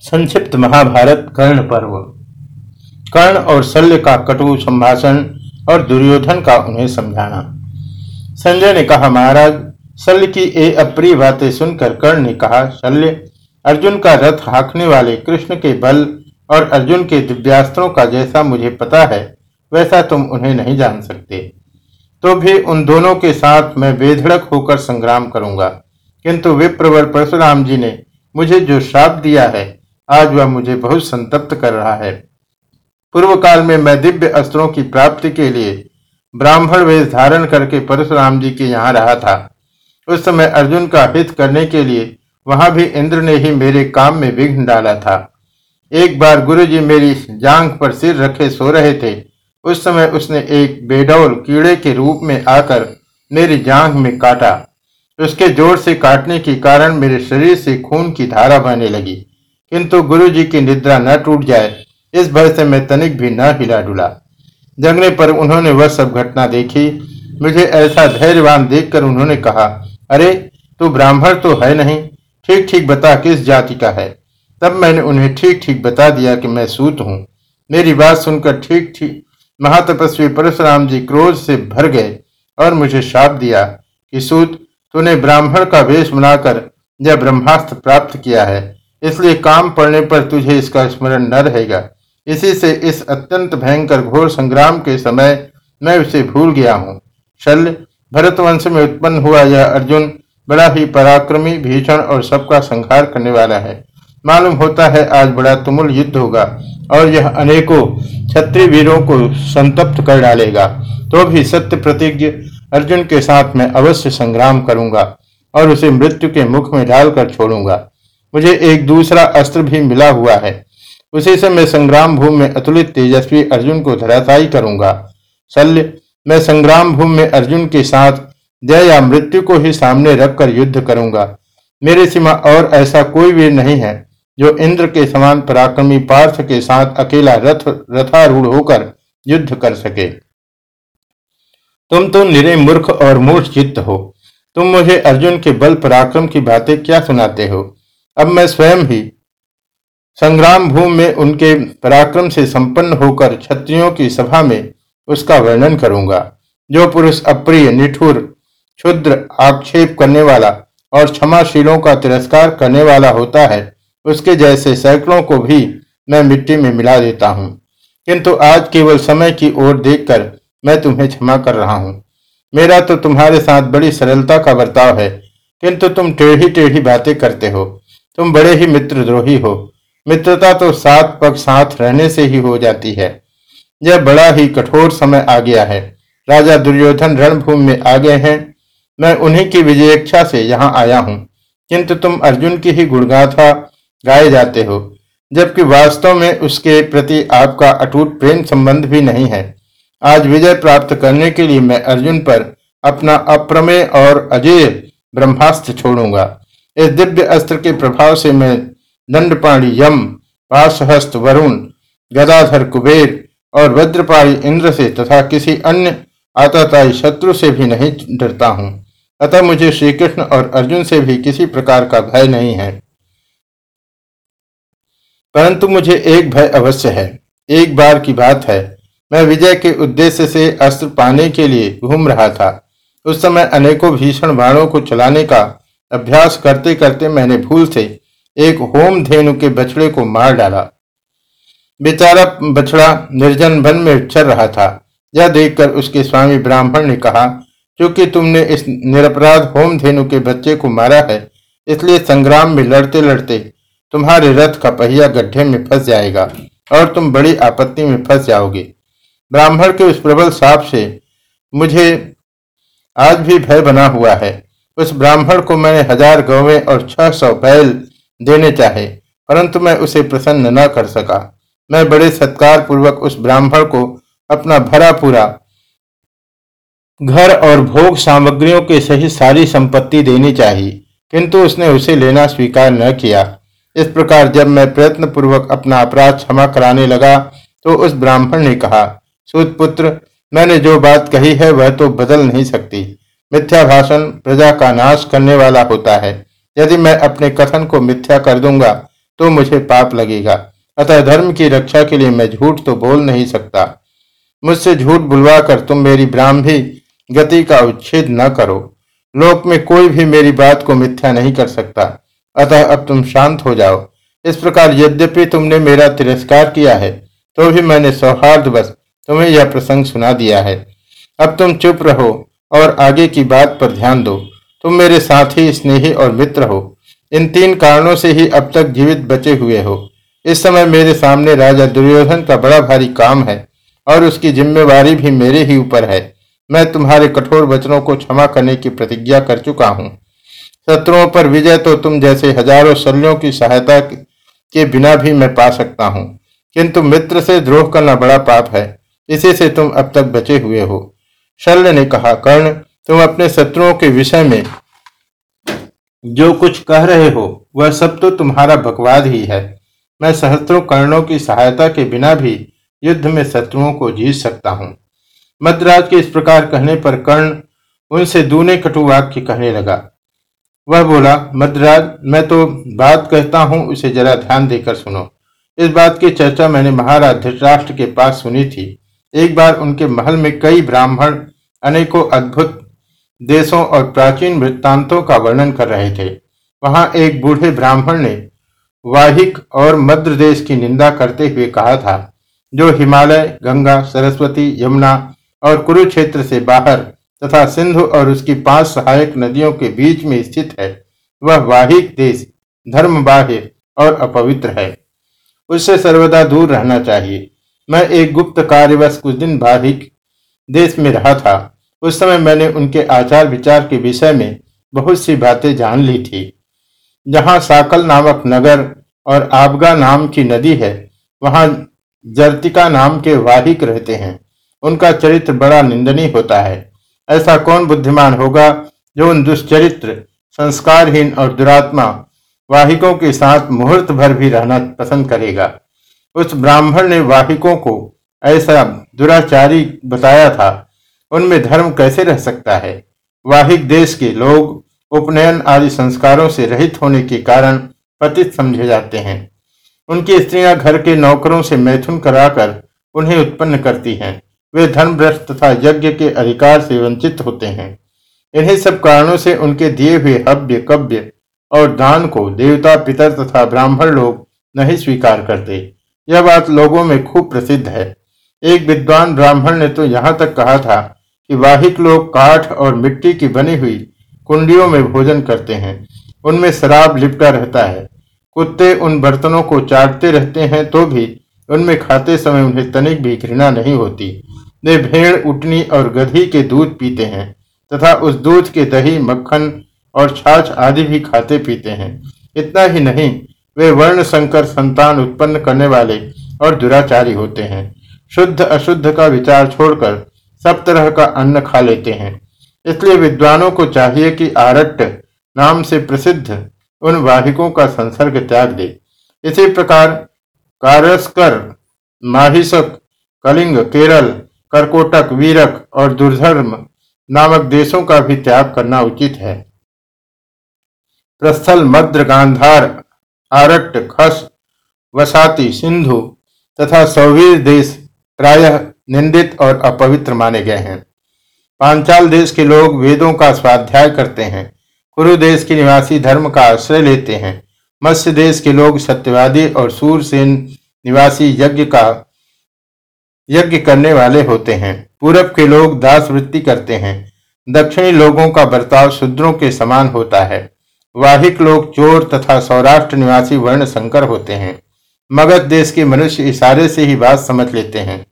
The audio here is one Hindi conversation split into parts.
संक्षिप्त महाभारत कर्ण पर्व। कर्ण और शल्य का कटु संभाषण और दुर्योधन का उन्हें समझाना। संजय ने कहा, महाराज, शल्य की ये अप्रिय बातें सुनकर कर्ण ने कहा, शल्य, अर्जुन का रथ हाँकने वाले कृष्ण के बल और अर्जुन के दिव्यास्त्रों का जैसा मुझे पता है, वैसा तुम उन्हें नहीं जान सकते। तो भी उन दोनों के साथ मैं बेधड़क होकर संग्राम करूँगा। किंतु विप्रवर परशुराम जी ने मुझे जो श्राप दिया है आज वह मुझे बहुत संतप्त कर रहा है। पूर्व काल में मैं दिव्य अस्त्रों की प्राप्ति के लिए ब्राह्मण वेश धारण करके परशुराम जी के यहाँ रहा था। उस समय अर्जुन का हित करने के लिए वहाँ भी इंद्र ने ही मेरे काम में विघ्न डाला था। एक बार गुरु जी मेरी जांग पर सिर रखे सो रहे थे। उस समय उसने एक बेडौल कीड़े के रूप में आकर मेरी जांग में काटा। उसके ज़ोर से काटने के कारण मेरे शरीर से खून की धारा बहने लगी। किंतु गुरु जी की निद्रा न टूट जाए, इस भय से मैं तनिक भी न हिला डुला। जगने पर उन्होंने वह सब घटना देखी। मुझे ऐसा धैर्यवान देखकर उन्होंने कहा, अरे, तू ब्राह्मण तो है नहीं ठीक ठीक बता किस जाति का है? तब मैंने उन्हें ठीक ठीक बता दिया कि मैं सूत हूँ। मेरी बात सुनकर ठीक ठीक महातपस्वी परशुराम जी क्रोध से भर गए और मुझे शाप दिया कि, सूत, तूने ब्राह्मण का वेश बनाकर यह ब्रह्मास्त्र प्राप्त किया है। इसलिए काम पड़ने पर तुझे इसका स्मरण न रहेगा। इसी से इस अत्यंत भयंकर घोर संग्राम के समय मैं उसे भूल गया हूँ। शल्य भरतवंश में उत्पन्न हुआ यह अर्जुन बड़ा ही पराक्रमी, भीषण और सबका संहार करने वाला है। मालूम होता है आज बड़ा तुमुल युद्ध होगा और यह अनेकों क्षत्रिय वीरों को संतप्त कर डालेगा। तो भी सत्य प्रतिज्ञ अर्जुन के साथ मैं अवश्य संग्राम करूँगा और उसे मृत्यु के मुख में डालकर छोड़ूँगा। मुझे एक दूसरा अस्त्र भी मिला हुआ है। उसी से मैं संग्राम भूमि में अतुलित तेजस्वी अर्जुन को धराशायी करूँगा। शल्य, मैं संग्राम भूमि में अर्जुन के साथ जय या मृत्यु को ही सामने रखकर युद्ध करूँगा। मेरे सीमा और ऐसा कोई वीर नहीं है, जो इंद्र के समान पराक्रमी पार्थ के साथ अकेला रथ, रथारूढ़ होकर युद्ध कर सके। तुम तो निरे मूर्ख और मूर्ख चित्त हो। तुम मुझे अर्जुन के बल पराक्रम की बातें क्या सुनाते हो? अब मैं स्वयं ही संग्राम भूमि में उनके पराक्रम से संपन्न होकर क्षत्रियों की सभा में उसका वर्णन करूँगा। जो पुरुष अप्रिय, निठुर, क्षुद्र, आक्षेप करने वाला और क्षमाशीलों का तिरस्कार करने वाला होता है, उसके जैसे सैकड़ों को भी मैं मिट्टी में मिला देता हूँ। किंतु आज केवल समय की ओर देखकर मैं तुम्हें क्षमा कर रहा हूँ। मेरा तो तुम्हारे साथ बड़ी सरलता का बर्ताव है, किंतु तुम टेढ़ी टेढ़ी बातें करते हो। तुम बड़े ही मित्रद्रोही हो। मित्रता तो सात पग साथ रहने से ही हो जाती है। यह बड़ा ही कठोर समय आ गया है। राजा दुर्योधन रणभूमि में आ गए हैं। मैं उन्हीं की विजयेच्छा से यहाँ आया हूँ। किंतु तुम अर्जुन की ही गुणगाथा गाए जाते हो, जबकि वास्तव में उसके प्रति आपका अटूट प्रेम संबंध भी नहीं है। आज विजय प्राप्त करने के लिए मैं अर्जुन पर अपना अप्रमेय और अजय ब्रह्मास्त्र छोड़ूँगा। इस दिव्य अस्त्र के प्रभाव से मैं दंडपाणी यम पाशहस्त वरुण, गदाधर कुबेर और वज्रपाणी इंद्र से तथा किसी अन्य आताताई शत्रु से भी नहीं डरता हूँ। अतः मुझे श्री कृष्ण और अर्जुन से भी किसी प्रकार का भय नहीं है। परंतु मुझे एक भय अवश्य है। एक बार की बात है, मैं विजय के उद्देश्य से अस्त्र पाने के लिए घूम रहा था। उस समय अनेकों भीषण बाणों को चलाने का अभ्यास करते करते मैंने भूल से एक होम धेनु के बछड़े को मार डाला। बेचारा बछड़ा निर्जन वन में चल रहा था। यह देखकर उसके स्वामी ब्राह्मण ने कहा क्योंकि तुमने इस निरपराध होम धेनु के बच्चे को मारा है, इसलिए संग्राम में लड़ते लड़ते तुम्हारे रथ का पहिया गड्ढे में फंस जाएगा और तुम बड़ी आपत्ति में फंस जाओगे। ब्राह्मण के उस प्रबल साप से मुझे आज भी भय बना हुआ है। उस ब्राह्मण को मैंने हज़ार गौवें और छह सौ बैल देने चाहे, परंतु मैं उसे प्रसन्न न कर सका। मैं बड़े सत्कार पूर्वक उस ब्राह्मण को अपना भरा पूरा घर और भोग सामग्रियों के सहित सारी संपत्ति देनी चाहिए किंतु उसने उसे लेना स्वीकार न किया। इस प्रकार जब मैं प्रयत्न पूर्वक अपना अपराध क्षमा कराने लगा तो उस ब्राह्मण ने कहा, सूत पुत्र, मैंने जो बात कही है, वह तो बदल नहीं सकती। मिथ्या भाषण प्रजा का नाश करने वाला होता है। यदि मैं अपने कथन को मिथ्या कर दूँगा तो मुझे पाप लगेगा। अतः धर्म की रक्षा के लिए मैं झूठ तो बोल नहीं सकता। मुझसे झूठ बुलवा कर तुम मेरी ब्राह्मी गति का उच्छेद न करो। लोक में कोई भी मेरी बात को मिथ्या नहीं कर सकता। अतः अब तुम शांत हो जाओ। इस प्रकार यद्यपि तुमने मेरा तिरस्कार किया है तो भी मैंने सौहार्द बस तुम्हें यह प्रसंग सुना दिया है। अब तुम चुप रहो। और आगे की बात पर ध्यान दो। तुम मेरे साथी, स्नेही और मित्र हो। इन तीन कारणों से ही अब तक जीवित बचे हुए हो। इस समय मेरे सामने राजा दुर्योधन का बड़ा भारी काम है और उसकी जिम्मेवारी भी मेरे ही ऊपर है। मैं तुम्हारे कठोर वचनों को क्षमा करने की प्रतिज्ञा कर चुका हूँ। शत्रुओं पर विजय तो तुम जैसे हज़ारों शल्यों की सहायता के बिना भी मैं पा सकता हूँ। किंतु मित्र से द्रोह करना बड़ा पाप है। इसी से तुम अब तक बचे हुए हो। शल्य ने कहा, कर्ण, तुम अपने शत्रुओं के विषय में जो कुछ कह रहे हो, वह सब तो तुम्हारा बकवाद ही है। मैं सहस्त्रों कर्णों की सहायता के बिना भी युद्ध में शत्रुओं को जीत सकता हूँ। मद्राज के इस प्रकार कहने पर कर्ण उनसे दूने कटु वाक्य कहने लगा। वह बोला, मद्राज, मैं तो बात कहता हूँ, उसे जरा ध्यान देकर सुनो। इस बात की चर्चा मैंने महाराज धृतराष्ट्र के पास सुनी थी। एक बार उनके महल में कई ब्राह्मण अनेकों अद्भुत देशों और प्राचीन वृत्तांतों का वर्णन कर रहे थे। वहाँ एक बूढ़े ब्राह्मण ने वाहिक और मद्र देश की निंदा करते हुए कहा था, जो हिमालय, गंगा, सरस्वती, यमुना और कुरुक्षेत्र से बाहर तथा सिंधु और उसकी पाँच सहायक नदियों के बीच में स्थित है, वह वाहिक देश धर्म बाह्य और अपवित्र है। उससे सर्वदा दूर रहना चाहिए। मैं एक गुप्त कार्यवश कुछ दिन वाहिक देश में रहा था। उस समय मैंने उनके आचार विचार के विषय में बहुत सी बातें जान ली थी। जहाँ साकल नामक नगर और आबगा नाम की नदी है, वहाँ जर्तिका नाम के वाहिक रहते हैं। उनका चरित्र बड़ा निंदनीय होता है। ऐसा कौन बुद्धिमान होगा जो उन दुष्चरित्र, संस्कारहीन और दुरात्मा वाहिकों के साथ मुहूर्त भर भी रहना पसंद करेगा? उस ब्राह्मण ने वाहिकों को, ऐसा दुराचारी बताया था, उनमें धर्म कैसे रह सकता है? वाहिक देश के लोग उपनयन आदि संस्कारों से रहित होने के कारण पतित समझे जाते हैं। उनकी स्त्रियाँ घर के नौकरों से मैथुन कराकर उन्हें उत्पन्न करती हैं। वे धर्मभ्रष्ट तथा यज्ञ के अधिकार से वंचित होते हैं। इन्हीं सब कारणों से उनके दिए हुए हव्य, कव्य और दान को देवता, पितर तथा ब्राह्मण लोग नहीं स्वीकार करते। यह बात लोगों में खूब प्रसिद्ध है। एक विद्वान ब्राह्मण ने तो यहाँ तक कहा था कि वाहिक लोग काठ और मिट्टी की बनी हुई कुंडियों में भोजन करते हैं। उनमें शराब लिपटा रहता है। कुत्ते उन बर्तनों को चाटते रहते हैं तो भी उनमें खाते समय उन्हें तनिक भी घृणा नहीं होती। वे भेड़ उटनी और गधी के दूध पीते हैं तथा उस दूध के दही, मक्खन और छाछ आदि भी खाते पीते हैं। इतना ही नहीं वे वर्ण संकर संतान उत्पन्न करने वाले और दुराचारी होते हैं। शुद्ध अशुद्ध का विचार छोड़कर सब तरह का अन्न खा लेते हैं। इसलिए विद्वानों को चाहिए कि आरट्ट नाम से प्रसिद्ध उन वाहिकों का संसर्ग त्याग दे। इसी प्रकार कारस्कर, माहिसक, कलिंग, केरल, करकोटक, वीरक और दुर्धर्म नामक देशों का भी त्याग करना उचित है। प्रस्थल मद्र गांधार आरट्ट खस, वसाती, सिंधु तथा सौवीर देश प्रायः निंदित और अपवित्र माने गए हैं। पांचाल देश के लोग वेदों का स्वाध्याय करते हैं। कुरु देश के निवासी धर्म का आश्रय लेते हैं। मत्स्य देश के लोग सत्यवादी और सूरसेन निवासी यज्ञ का यज्ञ करने वाले होते हैं। पूरब के लोग दास वृत्ति करते हैं। दक्षिणी लोगों का बर्ताव शूद्रों के समान होता है। वाहिक लोग चोर तथा सौराष्ट्र निवासी वर्ण संकर होते हैं। मगध देश के मनुष्य इशारे से ही बात समझ लेते हैं।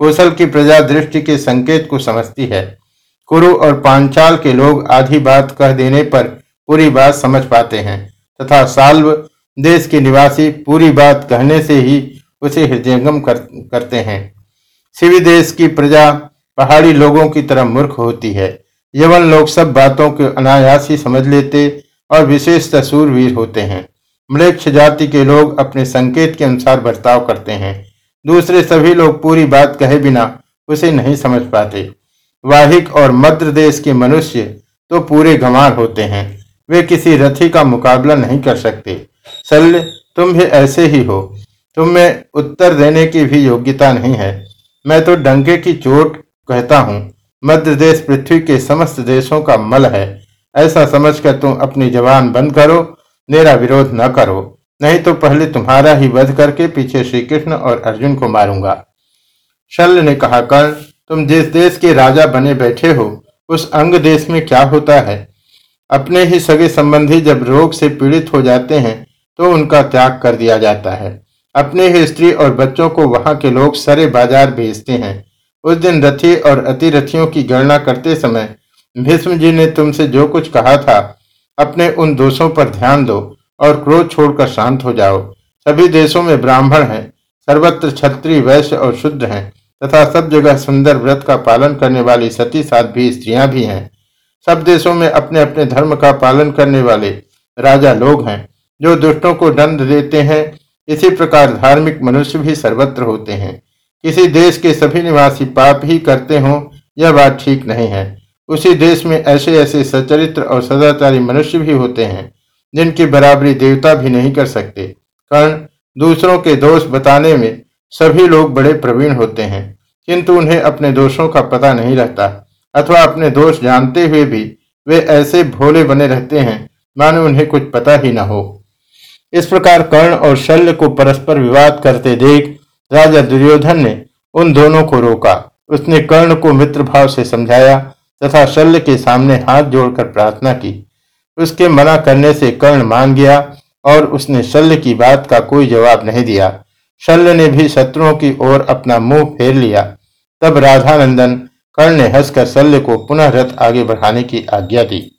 कौशल की प्रजा दृष्टि के संकेत को समझती है। कुरु और पांचाल के लोग आधी बात कह देने पर पूरी बात समझ पाते हैं तथा साल्व देश के निवासी पूरी बात कहने से ही उसे हृदयंगम कर, करते हैं। शिवी देश की प्रजा पहाड़ी लोगों की तरह मूर्ख होती है। यवन लोग सब बातों को अनायास ही समझ लेते और विशेषतः सूरवीर होते हैं। मृक्ष जाति के लोग अपने संकेत के अनुसार बर्ताव करते हैं। दूसरे सभी लोग पूरी बात कहे बिना उसे नहीं समझ पाते। वाहिक और मद्र देश के मनुष्य तो पूरे गंवार होते हैं। वे किसी रथी का मुकाबला नहीं कर सकते। शल्य, तुम भी ऐसे ही हो। तुम में उत्तर देने की भी योग्यता नहीं है। मैं तो डंके की चोट कहता हूँ। मध्य देश पृथ्वी के समस्त देशों का मल है। ऐसा समझकर तुम अपनी जवान बंद करो, मेरा विरोध न करो। नहीं तो पहले तुम्हारा ही वध करके पीछे श्री कृष्ण और अर्जुन को मारूँगा। शल्य ने कहा, कर्ण, तुम जिस देश के राजा बने बैठे हो, उस अंग देश में क्या होता है? अपने ही सगे संबंधी जब रोग से पीड़ित हो जाते हैं तो उनका त्याग कर दिया जाता है। अपने ही स्त्री और बच्चों को वहाँ के लोग सरे बाज़ार भेजते हैं। उस दिन रथी और अतिरथियों की गणना करते समय भीष्म जी ने तुमसे जो कुछ कहा था, अपने उन दोषों पर ध्यान दो और क्रोध छोड़कर शांत हो जाओ। सभी देशों में ब्राह्मण हैं, सर्वत्र क्षत्रिय, वैश्य और शुद्ध हैं, तथा सब जगह सुंदर व्रत का पालन करने वाली सती साध्वी स्त्रियाँ भी हैं। सब देशों में अपने अपने धर्म का पालन करने वाले राजा लोग हैं, जो दुष्टों को दंड देते हैं। इसी प्रकार धार्मिक मनुष्य भी सर्वत्र होते हैं। किसी देश के सभी निवासी पाप ही करते हों, यह बात ठीक नहीं है। उसी देश में ऐसे ऐसे सचरित्र और सदाचारी मनुष्य भी होते हैं, जिनकी बराबरी देवता भी नहीं कर सकते। कर्ण, दूसरों के दोष बताने में सभी लोग बड़े प्रवीण होते हैं, किंतु उन्हें अपने दोषों का पता नहीं रहता, अथवा अपने दोष जानते हुए भी वे ऐसे भोले बने रहते हैं, मानो उन्हें कुछ पता ही न हो। इस प्रकार कर्ण और शल्य को परस्पर विवाद करते देख राजा दुर्योधन ने उन दोनों को रोका। उसने कर्ण को मित्र भाव से समझाया तथा शल्य के सामने हाथ जोड़कर प्रार्थना की। उसके मना करने से कर्ण मान गया और उसने शल्य की बात का कोई जवाब नहीं दिया। शल्य ने भी शत्रुओं की ओर अपना मुँह फेर लिया। तब राधानंदन कर्ण ने हंसकर शल्य को पुनः रथ आगे बढ़ाने की आज्ञा दी।